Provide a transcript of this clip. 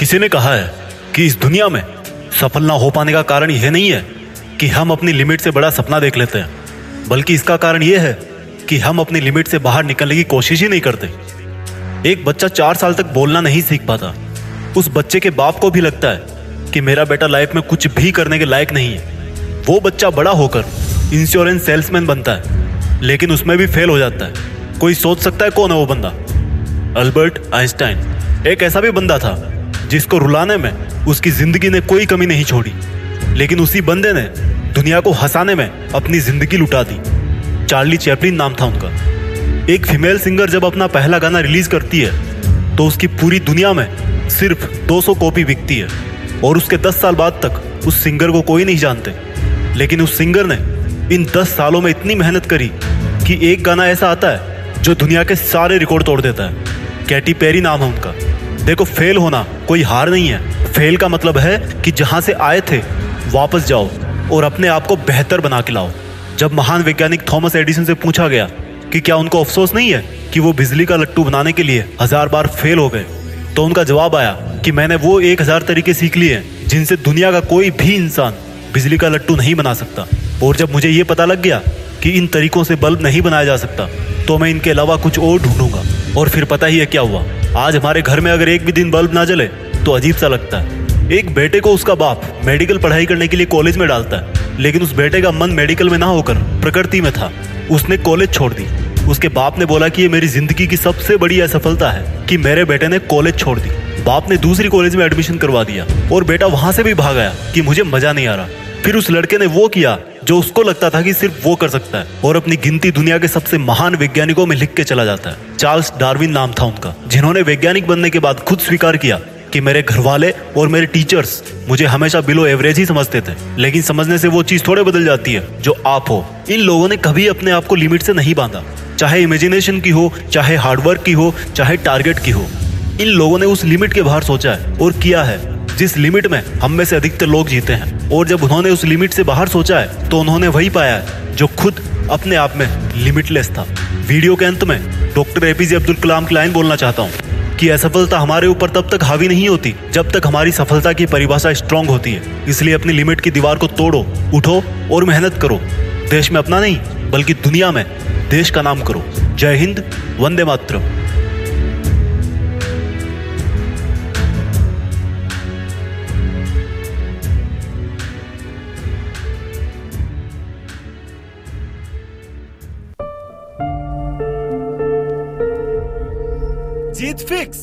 किसी ने कहा है कि इस दुनिया में सफल ना हो पाने का कारण यह नहीं है कि हम अपनी लिमिट से बड़ा सपना देख लेते हैं, बल्कि इसका कारण यह है कि हम अपनी लिमिट से बाहर निकलने की कोशिश ही नहीं करते। एक बच्चा चार साल तक बोलना नहीं सीख पाता। उस बच्चे के बाप को भी लगता है कि मेरा बेटा लाइफ में कुछ भी करने के लायक नहीं है। वो बच्चा बड़ा होकर इंश्योरेंस सेल्समैन बनता है, लेकिन उसमें भी फेल हो जाता है। कोई सोच सकता है कौन है वो बंदा? Albert Einstein. एक ऐसा भी बंदा था जिसको रुलाने में, उसकी ज़िंदगी ने कोई कमी नहीं छोड़ी। लेकिन उसी बंदे ने दुनिया को हंसाने में अपनी ज़िंदगी लुटा दी। चार्ली चैपलिन नाम था उनका। एक फीमेल सिंगर जब अपना पहला गाना रिलीज़ करती है तो उसकी पूरी दुनिया में सिर्फ़ 200 कॉपी बिकती है। और उसके 10 साल बाद तक उस सिंगर को कोई नहीं जानते। लेकिन उस सिंगर ने इन 10 सालों में इतनी मेहनत करी कि एक गाना ऐसा आता है जो दुनिया के सारे रिकॉर्ड तोड़ देता है। कैटी पेरी नाम है उनका। देखो फेल होना कोई हार नहीं है। फेल का मतलब है कि जहाँ से आए थे, वापस जाओ और अपने आप को बेहतर बना के लाओ। जब महान वैज्ञानिक थॉमस एडिसन से पूछा गया कि क्या उनको अफसोस नहीं है कि वो बिजली का लट्टू बनाने के लिए हज़ार बार फेल हो गए तो उनका जवाब आया कि मैंने वो एक हज़ार तरीके सीख लिए जिनसे दुनिया का कोई भी इंसान बिजली का लट्टू नहीं बना सकता। और जब मुझे ये पता लग गया कि इन तरीकों से बल्ब नहीं बनाया जा सकता तो मैं इनके अलावा कुछ और ढूंढूँगा। और फिर पता ही है क्या हुआ? आज हमारे घर में अगर एक भी दिन बल्ब ना जले तो अजीब सा लगता है। एक बेटे को उसका बाप मेडिकल पढ़ाई करने के लिए कॉलेज में डालता है, लेकिन उस बेटे का मन मेडिकल में ना होकर प्रकृति में था। उसने कॉलेज छोड़ दी। उसके बाप ने बोला कि ये मेरी ज़िंदगी की सबसे बड़ी असफलता है कि मेरे बेटे ने कॉलेज छोड़ दी। बाप ने दूसरी कॉलेज में एडमिशन करवा दिया और बेटा वहाँ से भी भाग आया कि मुझे मज़ा नहीं आ रहा। फिर उस लड़के ने वो किया जो उसको लगता था कि सिर्फ़ वो कर सकता है और अपनी गिनती दुनिया के सबसे महान वैज्ञानिकों में लिख के चला जाता है। चार्ल्स डार्विन नाम था उनका, जिन्होंने वैज्ञानिक बनने के बाद खुद स्वीकार किया कि मेरे घर वाले और मेरे टीचर्स मुझे हमेशा बिलो एवरेज ही समझते थे। लेकिन समझने से वो चीज़ थोड़े बदल जाती है, जो आप हो। इन लोगों ने कभी अपने आप को लिमिट से नहीं बांधा, चाहे इमेजिनेशन की हो, चाहे हार्डवर्क की हो, चाहे टारगेट की हो। इन लोगों ने उस लिमिट के बाहर सोचा है और किया है। जिस लिमिट में हम में से अधिकतर लोग जीते हैं, और जब उन्होंने उस लिमिट से बाहर सोचा है तो उन्होंने वही पाया है, जो खुद अपने आप में लिमिटलेस था। वीडियो के अंत में डॉक्टर एपीजे अब्दुल कलाम की लाइन बोलना चाहता हूँ कि असफलता हमारे ऊपर तब तक हावी नहीं होती, जब तक हमारी सफलता की परिभाषा स्ट्रांग होती है। इसलिए अपनी लिमिट की दीवार को तोड़ो, उठो और मेहनत करो। देश में अपना नहीं, बल्कि दुनिया में देश का नाम करो। जय हिंद, वंदे मातरम। जीत फिक्स